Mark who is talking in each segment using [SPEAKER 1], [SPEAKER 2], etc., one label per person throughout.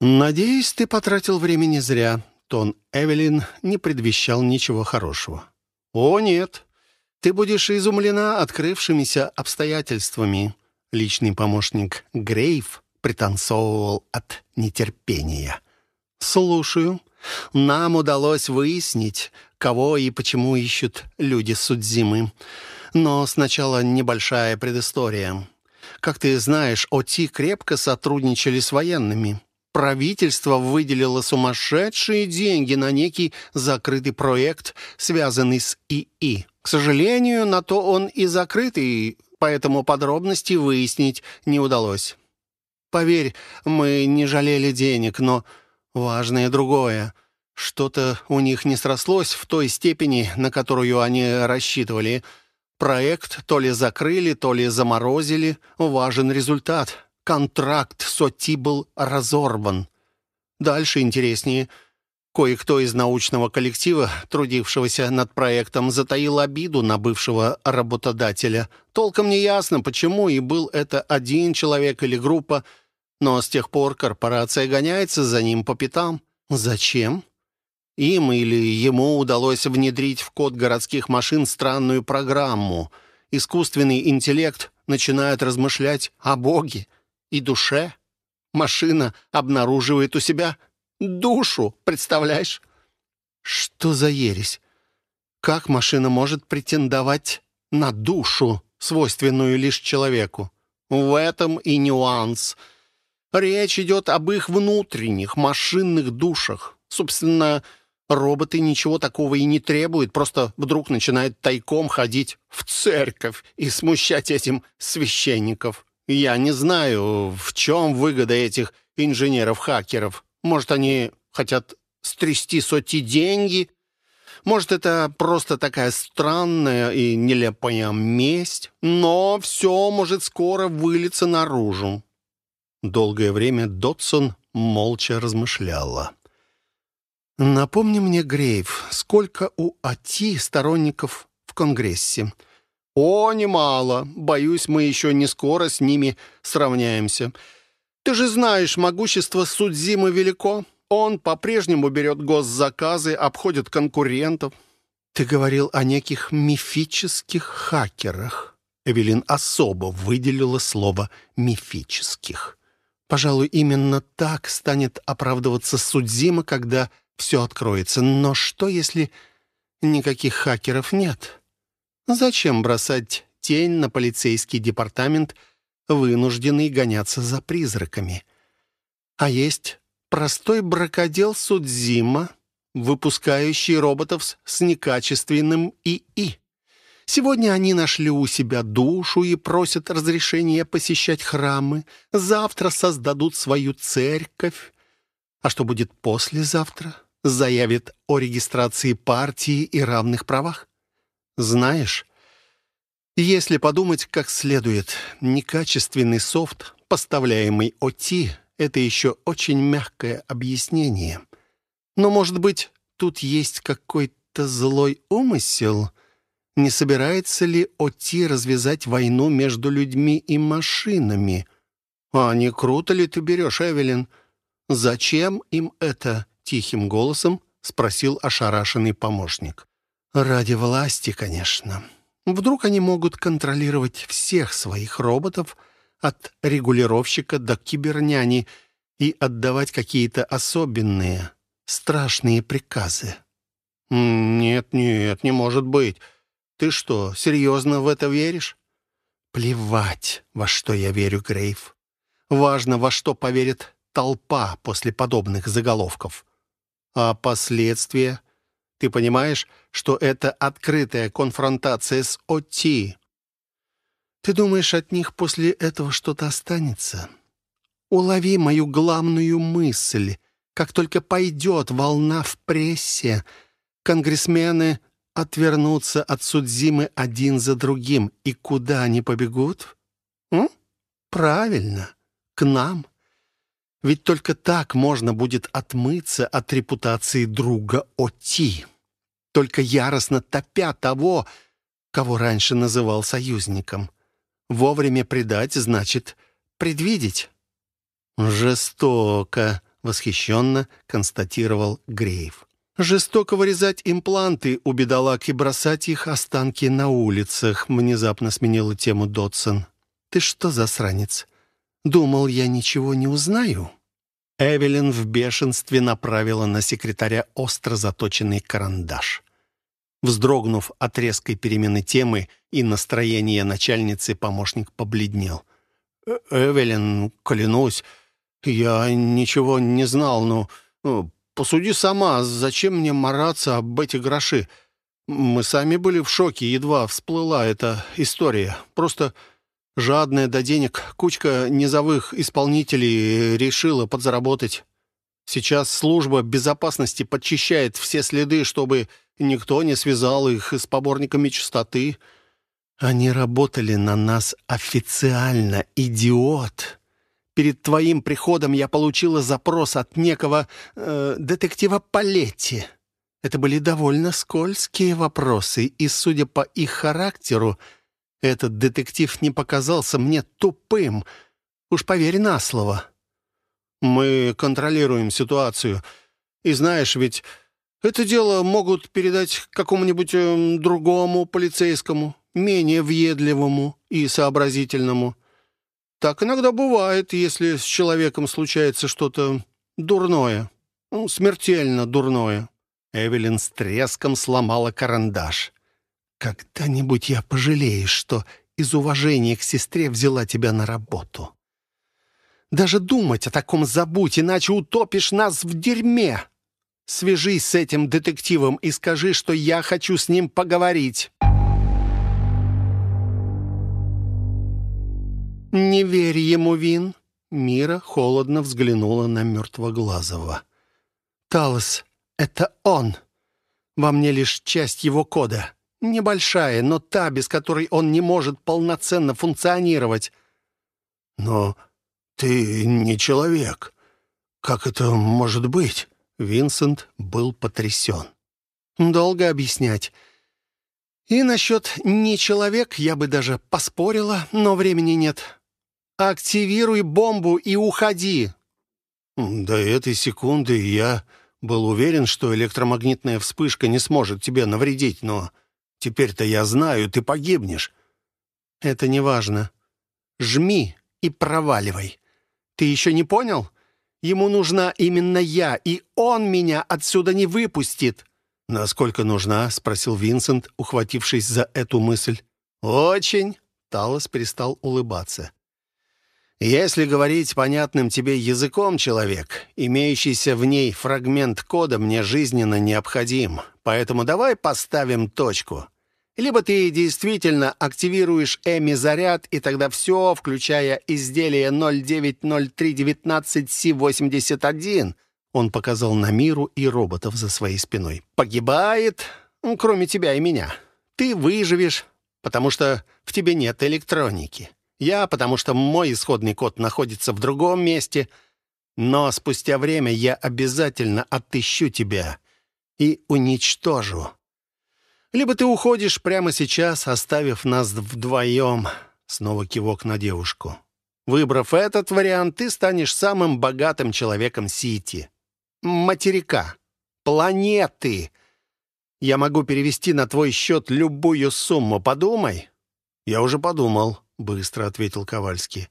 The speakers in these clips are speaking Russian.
[SPEAKER 1] «Надеюсь, ты потратил времени зря». Тон Эвелин не предвещал ничего хорошего. «О, нет. Ты будешь изумлена открывшимися обстоятельствами». Личный помощник Грейв пританцовывал от нетерпения. «Слушаю. Нам удалось выяснить, кого и почему ищут люди Судзимы. Но сначала небольшая предыстория. Как ты знаешь, ОТИ крепко сотрудничали с военными. Правительство выделило сумасшедшие деньги на некий закрытый проект, связанный с ИИ. К сожалению, на то он и закрытый, поэтому подробности выяснить не удалось. Поверь, мы не жалели денег, но важное другое. Что-то у них не срослось в той степени, на которую они рассчитывали – Проект то ли закрыли, то ли заморозили. Важен результат. Контракт Соти был разорван. Дальше интереснее. Кое-кто из научного коллектива, трудившегося над проектом, затаил обиду на бывшего работодателя. Толком не ясно, почему, и был это один человек или группа, но с тех пор корпорация гоняется за ним по пятам. Зачем? Им или ему удалось внедрить в код городских машин странную программу. Искусственный интеллект начинает размышлять о Боге и душе. Машина обнаруживает у себя душу, представляешь? Что за ересь? Как машина может претендовать на душу, свойственную лишь человеку? В этом и нюанс. Речь идет об их внутренних машинных душах. Собственно, Роботы ничего такого и не требуют, просто вдруг начинают тайком ходить в церковь и смущать этим священников. Я не знаю, в чем выгода этих инженеров-хакеров. Может, они хотят стрясти соти деньги? Может, это просто такая странная и нелепая месть? Но все может скоро вылиться наружу. Долгое время Дотсон молча размышляла. Напомни мне, Грейв, сколько у АТИ сторонников в Конгрессе? О, немало. Боюсь, мы еще не скоро с ними сравняемся. Ты же знаешь, могущество Судзимы велико. Он по-прежнему берет госзаказы, обходит конкурентов. Ты говорил о неких мифических хакерах. Эвелин особо выделила слово «мифических». Пожалуй, именно так станет оправдываться Судзима, когда все откроется. Но что, если никаких хакеров нет? Зачем бросать тень на полицейский департамент, вынужденный гоняться за призраками? А есть простой бракодел Судзима, выпускающий роботов с некачественным ИИ. Сегодня они нашли у себя душу и просят разрешения посещать храмы. Завтра создадут свою церковь. А что будет послезавтра? заявит о регистрации партии и равных правах? Знаешь, если подумать как следует, некачественный софт, поставляемый ОТИ, это еще очень мягкое объяснение. Но, может быть, тут есть какой-то злой умысел? Не собирается ли ОТИ развязать войну между людьми и машинами? А не круто ли ты берешь, Эвелин? Зачем им это? Тихим голосом спросил ошарашенный помощник. «Ради власти, конечно. Вдруг они могут контролировать всех своих роботов, от регулировщика до киберняни, и отдавать какие-то особенные, страшные приказы». «Нет, нет, не может быть. Ты что, серьезно в это веришь?» «Плевать, во что я верю, Грейв. Важно, во что поверит толпа после подобных заголовков. А последствия? Ты понимаешь, что это открытая конфронтация с ОТИ? Ты думаешь, от них после этого что-то останется? Улови мою главную мысль. Как только пойдет волна в прессе, конгрессмены отвернутся от Судзимы один за другим. И куда они побегут? М? Правильно, к нам. Ведь только так можно будет отмыться от репутации друга Оти. Только яростно топя того, кого раньше называл союзником. Вовремя предать значит предвидеть. «Жестоко», — восхищенно констатировал Грейв. «Жестоко вырезать импланты у бедолаг и бросать их останки на улицах», внезапно сменила тему Дотсон. «Ты что, засранец? Думал, я ничего не узнаю?» Эвелин в бешенстве направила на секретаря остро заточенный карандаш. Вздрогнув от резкой перемены темы и настроения начальницы, помощник побледнел. «Э, «Эвелин, клянусь, я ничего не знал, но ну, посуди сама, зачем мне мараться об эти гроши? Мы сами были в шоке, едва всплыла эта история. Просто жадная до денег кучка низовых исполнителей решила подзаработать. Сейчас служба безопасности подчищает все следы, чтобы никто не связал их с поборниками чистоты. Они работали на нас официально, идиот. Перед твоим приходом я получила запрос от некого э, детектива Палетти. Это были довольно скользкие вопросы, и, судя по их характеру, этот детектив не показался мне тупым. Уж поверь на слово. Мы контролируем ситуацию. И знаешь, ведь это дело могут передать какому-нибудь э, другому полицейскому, менее въедливому и сообразительному. Так иногда бывает, если с человеком случается что-то дурное. Ну, смертельно дурное. Эвелин с треском сломала карандаш. «Когда-нибудь я пожалею, что из уважения к сестре взяла тебя на работу. Даже думать о таком забудь, иначе утопишь нас в дерьме. Свяжись с этим детективом и скажи, что я хочу с ним поговорить». «Не верь ему, Вин!» Мира холодно взглянула на мертвоглазого. «Талос, это он! Во мне лишь часть его кода. Небольшая, но та, без которой он не может полноценно функционировать».
[SPEAKER 2] «Но ты не человек. Как это может быть?»
[SPEAKER 1] Винсент был потрясен. «Долго объяснять. И насчет «не человек» я бы даже поспорила, но времени нет. Активируй бомбу и уходи!»
[SPEAKER 2] «До этой секунды я был уверен, что электромагнитная вспышка не сможет тебе навредить, но теперь-то я знаю, ты погибнешь».
[SPEAKER 1] «Это не важно. Жми и проваливай. Ты еще не понял? Ему нужна именно я, и он меня отсюда не выпустит».
[SPEAKER 2] «Насколько нужна?» — спросил Винсент, ухватившись за эту мысль.
[SPEAKER 1] «Очень!» — Талос перестал улыбаться. «Если говорить понятным тебе языком, человек, имеющийся в ней фрагмент кода мне жизненно необходим, поэтому давай поставим точку. Либо ты действительно активируешь Эми-заряд, и тогда все, включая изделие 090319C81, он показал на миру и роботов за своей спиной. «Погибает, кроме тебя и меня. Ты выживешь, потому что в тебе нет электроники. Я, потому что мой исходный код находится в другом месте. Но спустя время я обязательно отыщу тебя и уничтожу. Либо ты уходишь прямо сейчас, оставив нас вдвоем». Снова кивок на девушку. Выбрав этот вариант, ты станешь самым богатым человеком Сити материка, планеты. Я могу перевести на твой счет любую сумму. Подумай».
[SPEAKER 2] «Я уже подумал», — быстро ответил Ковальский.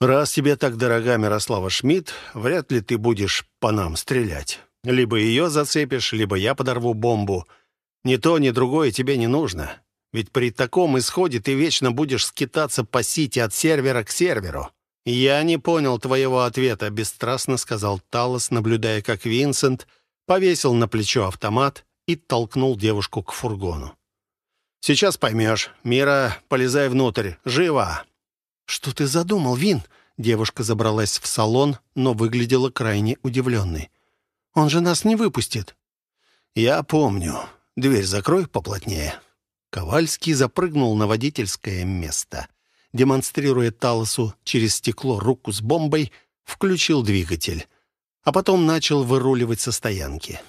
[SPEAKER 2] «Раз тебе так дорога Мирослава Шмидт, вряд ли ты будешь по нам стрелять. Либо ее зацепишь, либо я подорву бомбу. Ни то, ни другое тебе не нужно. Ведь при таком исходе ты вечно будешь скитаться по сити от сервера к серверу. «Я не понял твоего ответа», — бесстрастно сказал Талос, наблюдая, как Винсент повесил на плечо автомат и толкнул девушку к фургону. «Сейчас поймешь. Мира, полезай внутрь. Живо!»
[SPEAKER 1] «Что ты задумал, Вин?» Девушка забралась в салон, но выглядела крайне удивленной. «Он же нас не выпустит».
[SPEAKER 2] «Я помню. Дверь закрой поплотнее».
[SPEAKER 1] Ковальский запрыгнул на водительское место — демонстрируя Талосу через стекло руку с бомбой, включил двигатель, а потом начал выруливать со стоянки.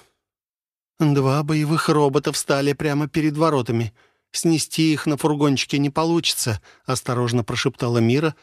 [SPEAKER 1] «Два боевых робота встали прямо перед воротами. Снести их на фургончике не получится», — осторожно прошептала Мира,